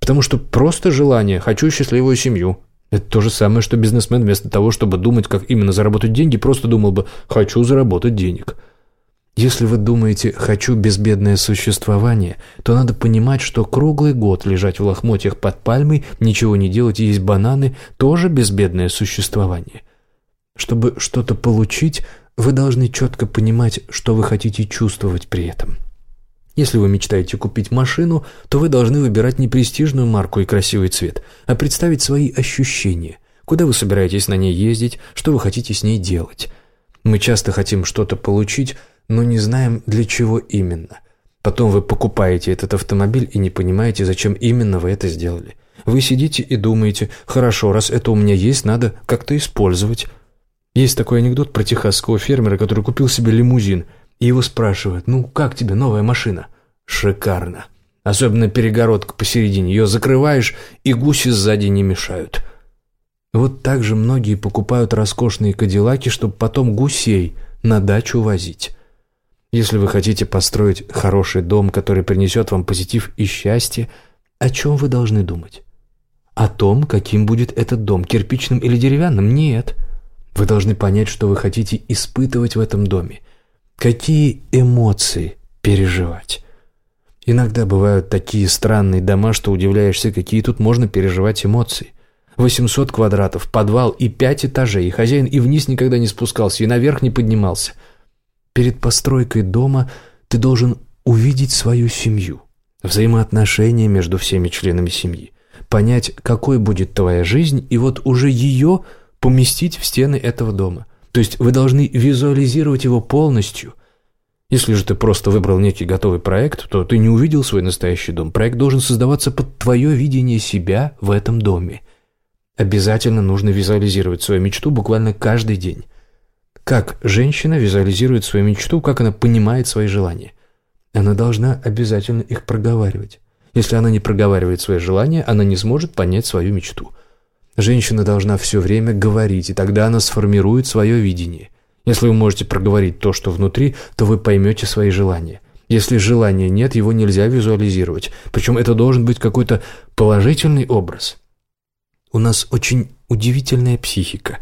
Потому что просто желание «хочу счастливую семью» Это то же самое, что бизнесмен вместо того, чтобы думать, как именно заработать деньги, просто думал бы «хочу заработать денег». Если вы думаете «хочу безбедное существование», то надо понимать, что круглый год лежать в лохмотьях под пальмой, ничего не делать и есть бананы – тоже безбедное существование. Чтобы что-то получить, вы должны четко понимать, что вы хотите чувствовать при этом – если вы мечтаете купить машину, то вы должны выбирать не престижную марку и красивый цвет, а представить свои ощущения. Куда вы собираетесь на ней ездить, что вы хотите с ней делать. Мы часто хотим что-то получить, но не знаем, для чего именно. Потом вы покупаете этот автомобиль и не понимаете, зачем именно вы это сделали. Вы сидите и думаете, хорошо, раз это у меня есть, надо как-то использовать. Есть такой анекдот про техасского фермера, который купил себе лимузин – и его спрашивают, ну как тебе новая машина? Шикарно. Особенно перегородка посередине. Ее закрываешь, и гуси сзади не мешают. Вот так же многие покупают роскошные кадиллаки, чтобы потом гусей на дачу возить. Если вы хотите построить хороший дом, который принесет вам позитив и счастье, о чем вы должны думать? О том, каким будет этот дом, кирпичным или деревянным? Нет. Вы должны понять, что вы хотите испытывать в этом доме – Какие эмоции переживать? Иногда бывают такие странные дома, что удивляешься, какие тут можно переживать эмоции. 800 квадратов, подвал и пять этажей, и хозяин и вниз никогда не спускался, и наверх не поднимался. Перед постройкой дома ты должен увидеть свою семью, взаимоотношения между всеми членами семьи, понять, какой будет твоя жизнь, и вот уже ее поместить в стены этого дома – то есть вы должны визуализировать его полностью. Если же ты просто выбрал некий готовый проект, то ты не увидел свой настоящий дом. Проект должен создаваться под твое видение себя в этом доме. Обязательно нужно визуализировать свою мечту буквально каждый день. Как женщина визуализирует свою мечту, как она понимает свои желания. Она должна обязательно их проговаривать. Если она не проговаривает свои желания, она не сможет понять свою мечту – Женщина должна все время говорить, и тогда она сформирует свое видение. Если вы можете проговорить то, что внутри, то вы поймете свои желания. Если желания нет, его нельзя визуализировать. Причем это должен быть какой-то положительный образ. У нас очень удивительная психика.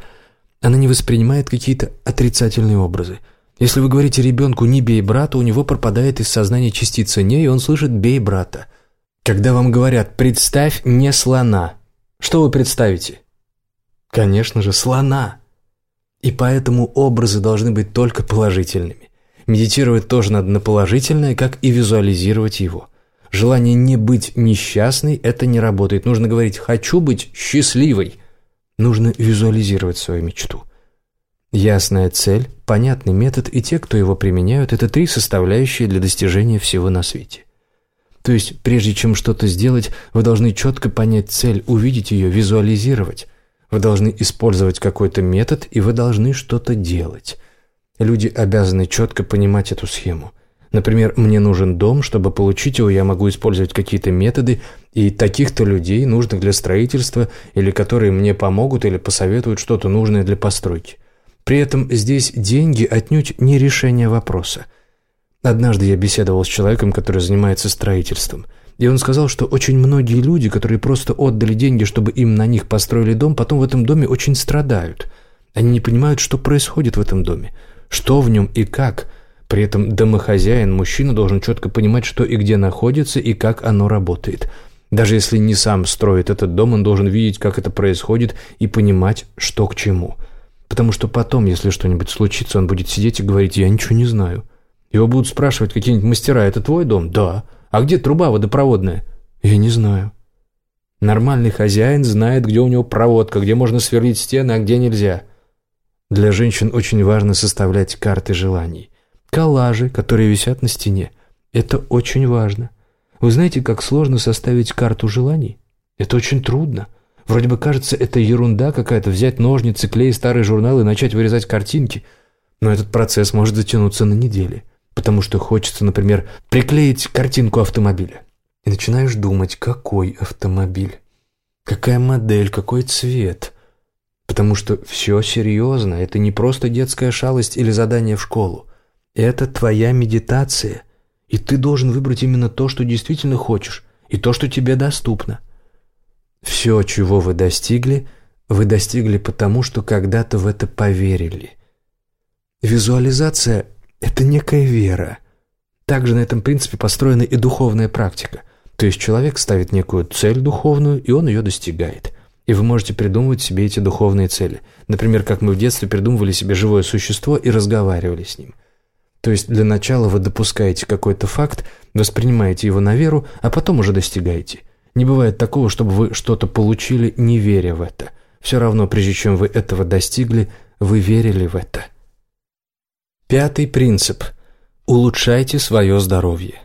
Она не воспринимает какие-то отрицательные образы. Если вы говорите ребенку «не бей брата», у него пропадает из сознания частица «не», и он слышит «бей брата». Когда вам говорят «представь не слона», что вы представите? Конечно же, слона. И поэтому образы должны быть только положительными. Медитировать тоже надо на положительное, как и визуализировать его. Желание не быть несчастной – это не работает. Нужно говорить «хочу быть счастливой». Нужно визуализировать свою мечту. Ясная цель, понятный метод и те, кто его применяют – это три составляющие для достижения всего на свете. То есть, прежде чем что-то сделать, вы должны четко понять цель, увидеть ее, визуализировать. Вы должны использовать какой-то метод, и вы должны что-то делать. Люди обязаны четко понимать эту схему. Например, мне нужен дом, чтобы получить его, я могу использовать какие-то методы, и таких-то людей, нужных для строительства, или которые мне помогут или посоветуют что-то нужное для постройки. При этом здесь деньги отнюдь не решение вопроса. Однажды я беседовал с человеком, который занимается строительством. И он сказал, что очень многие люди, которые просто отдали деньги, чтобы им на них построили дом, потом в этом доме очень страдают. Они не понимают, что происходит в этом доме, что в нем и как. При этом домохозяин, мужчина должен четко понимать, что и где находится, и как оно работает. Даже если не сам строит этот дом, он должен видеть, как это происходит, и понимать, что к чему. Потому что потом, если что-нибудь случится, он будет сидеть и говорить «я ничего не знаю». Его будут спрашивать какие-нибудь мастера «это твой дом?» «Да». «А где труба водопроводная?» «Я не знаю». Нормальный хозяин знает, где у него проводка, где можно сверлить стены, а где нельзя. Для женщин очень важно составлять карты желаний. Коллажи, которые висят на стене. Это очень важно. Вы знаете, как сложно составить карту желаний? Это очень трудно. Вроде бы кажется, это ерунда какая-то, взять ножницы, клей, старый журнал и начать вырезать картинки. Но этот процесс может затянуться на недели. Потому что хочется, например, приклеить картинку автомобиля. И начинаешь думать, какой автомобиль, какая модель, какой цвет. Потому что все серьезно, это не просто детская шалость или задание в школу. Это твоя медитация, и ты должен выбрать именно то, что действительно хочешь, и то, что тебе доступно. Все, чего вы достигли, вы достигли потому, что когда-то в это поверили. Визуализация – это некая вера. Также на этом принципе построена и духовная практика. То есть человек ставит некую цель духовную, и он ее достигает. И вы можете придумывать себе эти духовные цели. Например, как мы в детстве придумывали себе живое существо и разговаривали с ним. То есть для начала вы допускаете какой-то факт, воспринимаете его на веру, а потом уже достигаете – не бывает такого, чтобы вы что-то получили, не веря в это. Все равно, прежде чем вы этого достигли, вы верили в это. Пятый принцип. Улучшайте свое здоровье.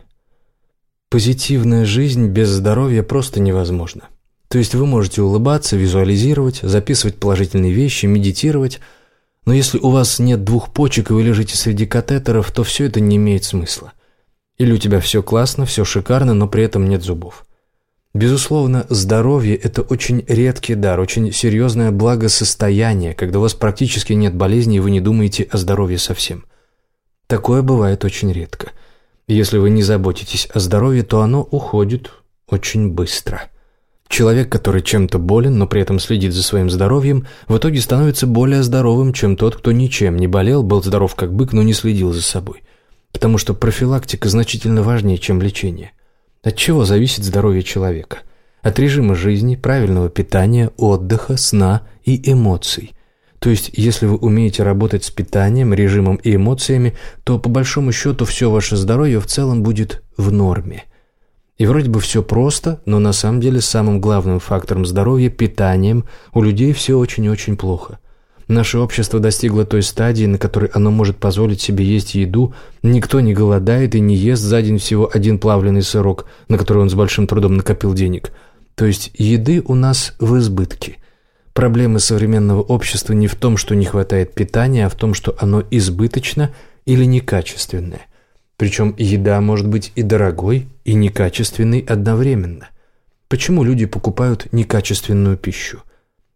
Позитивная жизнь без здоровья просто невозможна. То есть вы можете улыбаться, визуализировать, записывать положительные вещи, медитировать, но если у вас нет двух почек и вы лежите среди катетеров, то все это не имеет смысла. Или у тебя все классно, все шикарно, но при этом нет зубов. Безусловно, здоровье – это очень редкий дар, очень серьезное благосостояние, когда у вас практически нет болезней и вы не думаете о здоровье совсем. Такое бывает очень редко. Если вы не заботитесь о здоровье, то оно уходит очень быстро. Человек, который чем-то болен, но при этом следит за своим здоровьем, в итоге становится более здоровым, чем тот, кто ничем не болел, был здоров как бык, но не следил за собой. Потому что профилактика значительно важнее, чем лечение. От чего зависит здоровье человека? От режима жизни, правильного питания, отдыха, сна и эмоций. То есть, если вы умеете работать с питанием, режимом и эмоциями, то по большому счету все ваше здоровье в целом будет в норме. И вроде бы все просто, но на самом деле самым главным фактором здоровья, питанием, у людей все очень-очень плохо – Наше общество достигло той стадии, на которой оно может позволить себе есть еду, никто не голодает и не ест за день всего один плавленый сырок, на который он с большим трудом накопил денег. То есть еды у нас в избытке. Проблемы современного общества не в том, что не хватает питания, а в том, что оно избыточно или некачественное. Причем еда может быть и дорогой, и некачественной одновременно. Почему люди покупают некачественную пищу?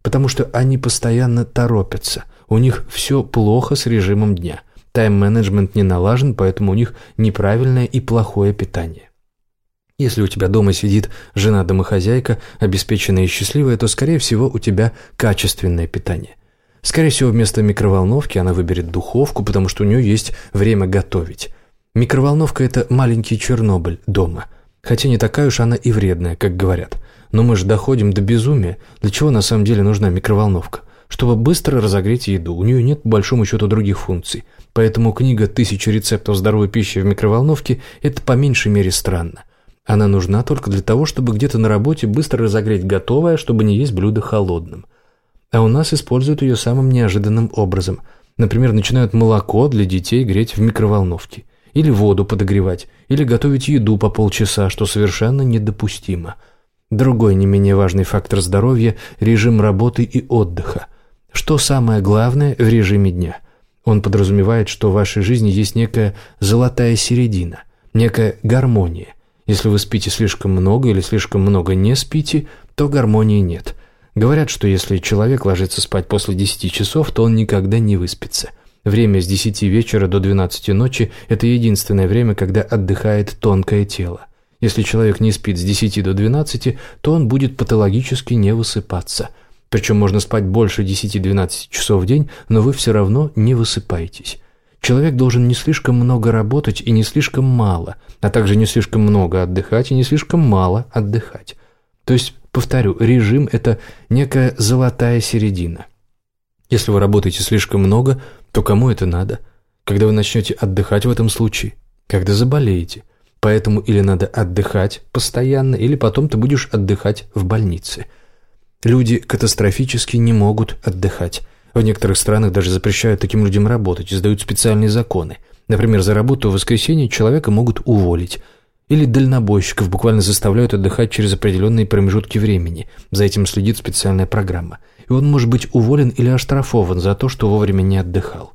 потому что они постоянно торопятся. У них все плохо с режимом дня. Тайм-менеджмент не налажен, поэтому у них неправильное и плохое питание. Если у тебя дома сидит жена-домохозяйка, обеспеченная и счастливая, то, скорее всего, у тебя качественное питание. Скорее всего, вместо микроволновки она выберет духовку, потому что у нее есть время готовить. Микроволновка – это маленький Чернобыль дома. Хотя не такая уж она и вредная, как говорят. Но мы же доходим до безумия. Для чего на самом деле нужна микроволновка? Чтобы быстро разогреть еду. У нее нет, по большому счету, других функций. Поэтому книга «Тысяча рецептов здоровой пищи в микроволновке» – это по меньшей мере странно. Она нужна только для того, чтобы где-то на работе быстро разогреть готовое, чтобы не есть блюдо холодным. А у нас используют ее самым неожиданным образом. Например, начинают молоко для детей греть в микроволновке. Или воду подогревать. Или готовить еду по полчаса, что совершенно недопустимо – Другой не менее важный фактор здоровья – режим работы и отдыха. Что самое главное в режиме дня? Он подразумевает, что в вашей жизни есть некая золотая середина, некая гармония. Если вы спите слишком много или слишком много не спите, то гармонии нет. Говорят, что если человек ложится спать после 10 часов, то он никогда не выспится. Время с 10 вечера до 12 ночи – это единственное время, когда отдыхает тонкое тело. Если человек не спит с 10 до 12, то он будет патологически не высыпаться. Причем можно спать больше 10-12 часов в день, но вы все равно не высыпаетесь. Человек должен не слишком много работать и не слишком мало, а также не слишком много отдыхать и не слишком мало отдыхать. То есть, повторю, режим – это некая золотая середина. Если вы работаете слишком много, то кому это надо? Когда вы начнете отдыхать в этом случае? Когда заболеете? Поэтому или надо отдыхать постоянно, или потом ты будешь отдыхать в больнице. Люди катастрофически не могут отдыхать. В некоторых странах даже запрещают таким людям работать, издают специальные законы. Например, за работу в воскресенье человека могут уволить. Или дальнобойщиков буквально заставляют отдыхать через определенные промежутки времени. За этим следит специальная программа. И он может быть уволен или оштрафован за то, что вовремя не отдыхал.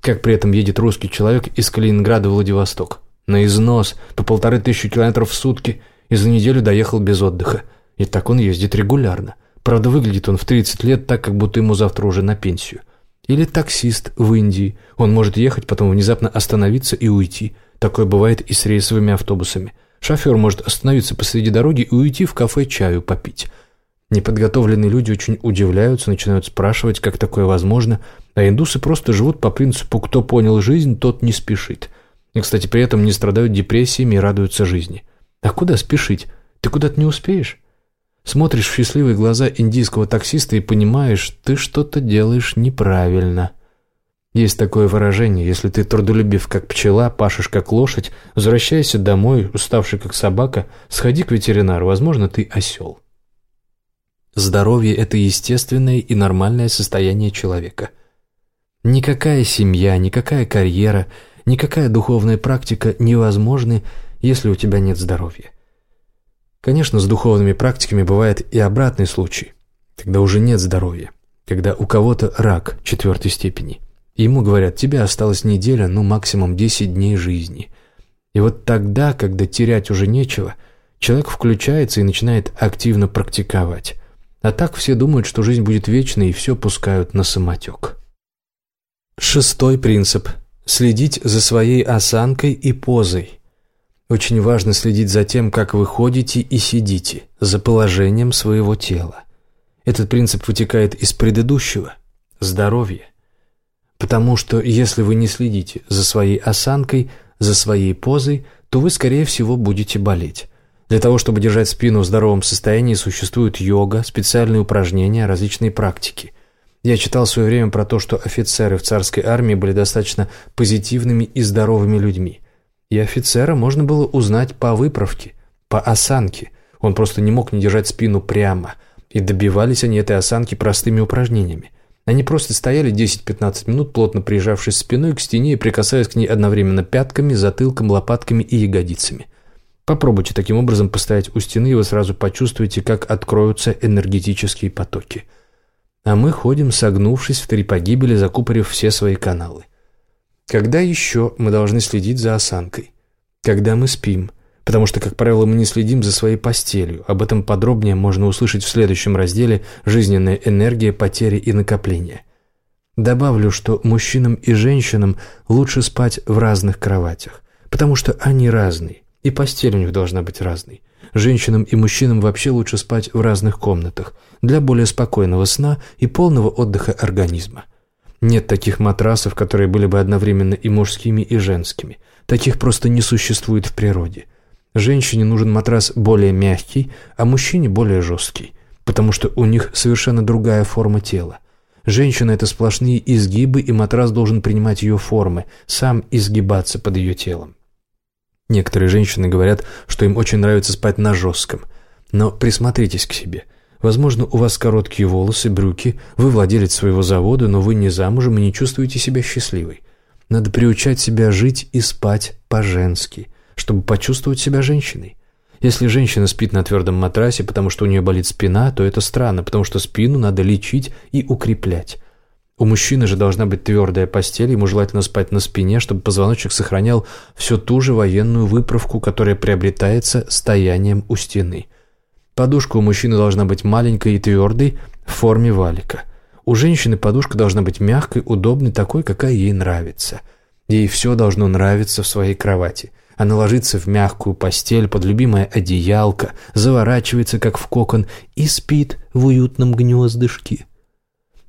Как при этом едет русский человек из Калининграда в Владивосток? на износ, по полторы тысячи километров в сутки, и за неделю доехал без отдыха. И так он ездит регулярно. Правда, выглядит он в 30 лет так, как будто ему завтра уже на пенсию. Или таксист в Индии. Он может ехать, потом внезапно остановиться и уйти. Такое бывает и с рейсовыми автобусами. Шофер может остановиться посреди дороги и уйти в кафе чаю попить. Неподготовленные люди очень удивляются, начинают спрашивать, как такое возможно, а индусы просто живут по принципу «кто понял жизнь, тот не спешит». И, кстати, при этом не страдают депрессиями и радуются жизни. А куда спешить? Ты куда-то не успеешь? Смотришь в счастливые глаза индийского таксиста и понимаешь, ты что-то делаешь неправильно. Есть такое выражение, если ты трудолюбив как пчела, пашешь как лошадь, возвращайся домой, уставший как собака, сходи к ветеринару, возможно, ты осел. Здоровье – это естественное и нормальное состояние человека. Никакая семья, никакая карьера – Никакая духовная практика невозможна, если у тебя нет здоровья. Конечно, с духовными практиками бывает и обратный случай, когда уже нет здоровья, когда у кого-то рак четвертой степени. И ему говорят, тебе осталась неделя, ну максимум 10 дней жизни. И вот тогда, когда терять уже нечего, человек включается и начинает активно практиковать. А так все думают, что жизнь будет вечной и все пускают на самотек. Шестой принцип следить за своей осанкой и позой. Очень важно следить за тем, как вы ходите и сидите, за положением своего тела. Этот принцип вытекает из предыдущего – здоровья. Потому что если вы не следите за своей осанкой, за своей позой, то вы, скорее всего, будете болеть. Для того, чтобы держать спину в здоровом состоянии, существует йога, специальные упражнения, различные практики – я читал в свое время про то, что офицеры в царской армии были достаточно позитивными и здоровыми людьми. И офицера можно было узнать по выправке, по осанке. Он просто не мог не держать спину прямо. И добивались они этой осанки простыми упражнениями. Они просто стояли 10-15 минут, плотно прижавшись спиной к стене и прикасаясь к ней одновременно пятками, затылком, лопатками и ягодицами. Попробуйте таким образом постоять у стены, и вы сразу почувствуете, как откроются энергетические потоки – а мы ходим, согнувшись в три погибели, закупорив все свои каналы. Когда еще мы должны следить за осанкой? Когда мы спим, потому что, как правило, мы не следим за своей постелью. Об этом подробнее можно услышать в следующем разделе «Жизненная энергия, потери и накопления». Добавлю, что мужчинам и женщинам лучше спать в разных кроватях, потому что они разные, и постель у них должна быть разной. Женщинам и мужчинам вообще лучше спать в разных комнатах для более спокойного сна и полного отдыха организма. Нет таких матрасов, которые были бы одновременно и мужскими, и женскими. Таких просто не существует в природе. Женщине нужен матрас более мягкий, а мужчине более жесткий, потому что у них совершенно другая форма тела. Женщина – это сплошные изгибы, и матрас должен принимать ее формы, сам изгибаться под ее телом. Некоторые женщины говорят, что им очень нравится спать на жестком. Но присмотритесь к себе. Возможно, у вас короткие волосы, брюки, вы владелец своего завода, но вы не замужем и не чувствуете себя счастливой. Надо приучать себя жить и спать по-женски, чтобы почувствовать себя женщиной. Если женщина спит на твердом матрасе, потому что у нее болит спина, то это странно, потому что спину надо лечить и укреплять. У мужчины же должна быть твердая постель, ему желательно спать на спине, чтобы позвоночник сохранял всю ту же военную выправку, которая приобретается стоянием у стены. Подушка у мужчины должна быть маленькой и твердой, в форме валика. У женщины подушка должна быть мягкой, удобной, такой, какая ей нравится. Ей все должно нравиться в своей кровати. Она ложится в мягкую постель под любимое одеялко, заворачивается, как в кокон, и спит в уютном гнездышке.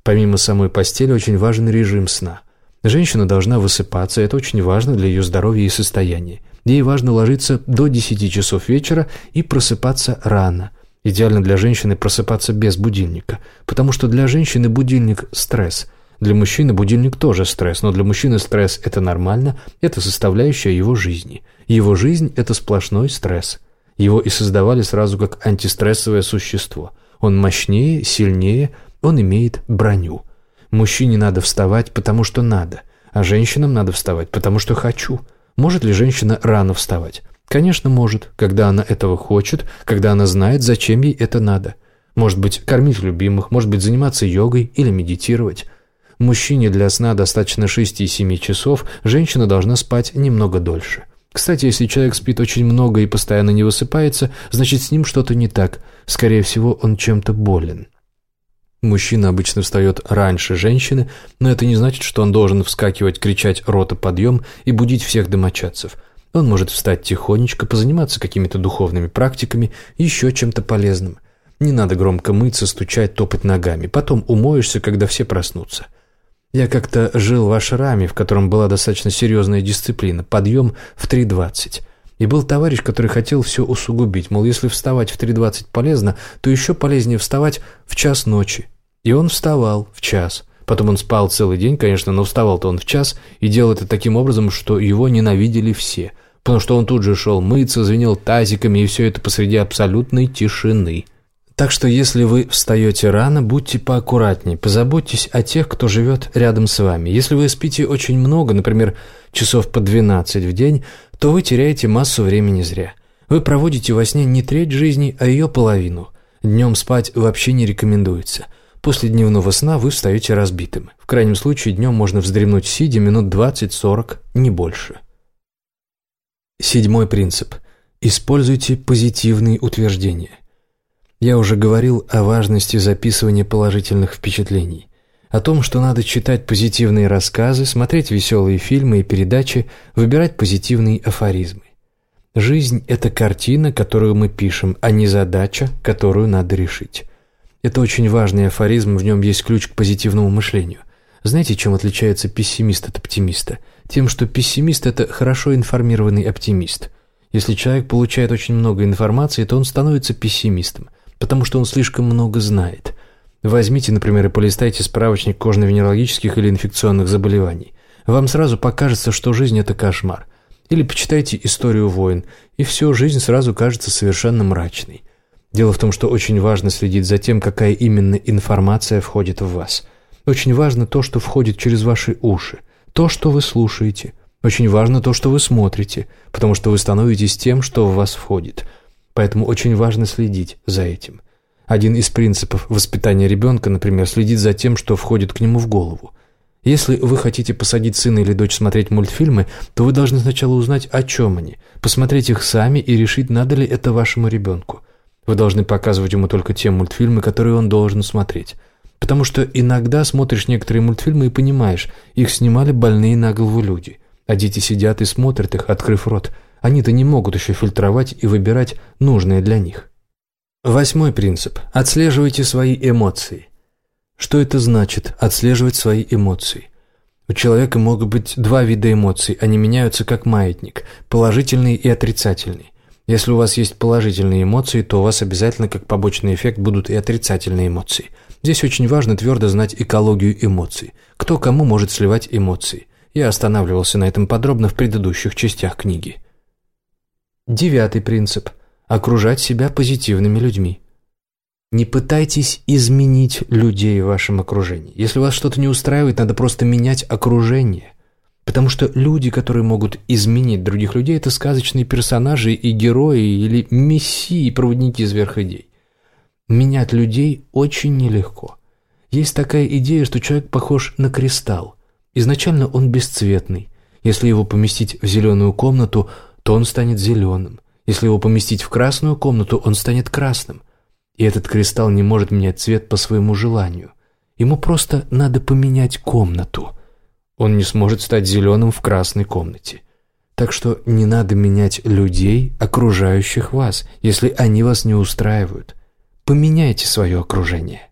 Помимо самой постели, очень важен режим сна. Женщина должна высыпаться, это очень важно для ее здоровья и состояния. Ей важно ложиться до 10 часов вечера и просыпаться рано. Идеально для женщины просыпаться без будильника, потому что для женщины будильник – стресс. Для мужчины будильник тоже стресс, но для мужчины стресс – это нормально, это составляющая его жизни. Его жизнь – это сплошной стресс. Его и создавали сразу как антистрессовое существо. Он мощнее, сильнее, он имеет броню. Мужчине надо вставать, потому что надо, а женщинам надо вставать, потому что хочу. Может ли женщина рано вставать? Конечно, может, когда она этого хочет, когда она знает, зачем ей это надо. Может быть, кормить любимых, может быть, заниматься йогой или медитировать. Мужчине для сна достаточно 6-7 часов, женщина должна спать немного дольше. Кстати, если человек спит очень много и постоянно не высыпается, значит с ним что-то не так. Скорее всего, он чем-то болен. Мужчина обычно встает раньше женщины, но это не значит, что он должен вскакивать, кричать «рота, подъем» и будить всех домочадцев. Он может встать тихонечко, позаниматься какими-то духовными практиками, еще чем-то полезным. Не надо громко мыться, стучать, топать ногами. Потом умоешься, когда все проснутся. Я как-то жил в ашраме, в котором была достаточно серьезная дисциплина, подъем в 3.20. И был товарищ, который хотел все усугубить, мол, если вставать в 3.20 полезно, то еще полезнее вставать в час ночи. И он вставал в час. Потом он спал целый день, конечно, но вставал-то он в час и делал это таким образом, что его ненавидели все. Потому что он тут же шел мыться, звенел тазиками, и все это посреди абсолютной тишины. Так что если вы встаете рано, будьте поаккуратнее, позаботьтесь о тех, кто живет рядом с вами. Если вы спите очень много, например, часов по 12 в день, то вы теряете массу времени зря. Вы проводите во сне не треть жизни, а ее половину. Днем спать вообще не рекомендуется. После дневного сна вы встаете разбитым. В крайнем случае днем можно вздремнуть сидя минут 20-40, не больше. Седьмой принцип. Используйте позитивные утверждения. Я уже говорил о важности записывания положительных впечатлений, о том, что надо читать позитивные рассказы, смотреть веселые фильмы и передачи, выбирать позитивные афоризмы. Жизнь – это картина, которую мы пишем, а не задача, которую надо решить. Это очень важный афоризм, в нем есть ключ к позитивному мышлению. Знаете, чем отличается пессимист от оптимиста? Тем, что пессимист – это хорошо информированный оптимист. Если человек получает очень много информации, то он становится пессимистом – потому что он слишком много знает. Возьмите, например, и полистайте справочник кожно-венерологических или инфекционных заболеваний. Вам сразу покажется, что жизнь – это кошмар. Или почитайте историю войн, и все, жизнь сразу кажется совершенно мрачной. Дело в том, что очень важно следить за тем, какая именно информация входит в вас. Очень важно то, что входит через ваши уши, то, что вы слушаете. Очень важно то, что вы смотрите, потому что вы становитесь тем, что в вас входит – Поэтому очень важно следить за этим. Один из принципов воспитания ребенка, например, следить за тем, что входит к нему в голову. Если вы хотите посадить сына или дочь смотреть мультфильмы, то вы должны сначала узнать, о чем они, посмотреть их сами и решить, надо ли это вашему ребенку. Вы должны показывать ему только те мультфильмы, которые он должен смотреть. Потому что иногда смотришь некоторые мультфильмы и понимаешь, их снимали больные на голову люди, а дети сидят и смотрят их, открыв рот – они-то не могут еще фильтровать и выбирать нужное для них. Восьмой принцип. Отслеживайте свои эмоции. Что это значит – отслеживать свои эмоции? У человека могут быть два вида эмоций, они меняются как маятник – положительный и отрицательный. Если у вас есть положительные эмоции, то у вас обязательно как побочный эффект будут и отрицательные эмоции. Здесь очень важно твердо знать экологию эмоций. Кто кому может сливать эмоции. Я останавливался на этом подробно в предыдущих частях книги. Девятый принцип – окружать себя позитивными людьми. Не пытайтесь изменить людей в вашем окружении. Если вас что-то не устраивает, надо просто менять окружение. Потому что люди, которые могут изменить других людей, это сказочные персонажи и герои или мессии, проводники сверхидей. Менять людей очень нелегко. Есть такая идея, что человек похож на кристалл. Изначально он бесцветный. Если его поместить в зеленую комнату – то он станет зеленым. Если его поместить в красную комнату, он станет красным. И этот кристалл не может менять цвет по своему желанию. Ему просто надо поменять комнату. Он не сможет стать зеленым в красной комнате. Так что не надо менять людей, окружающих вас, если они вас не устраивают. Поменяйте свое окружение.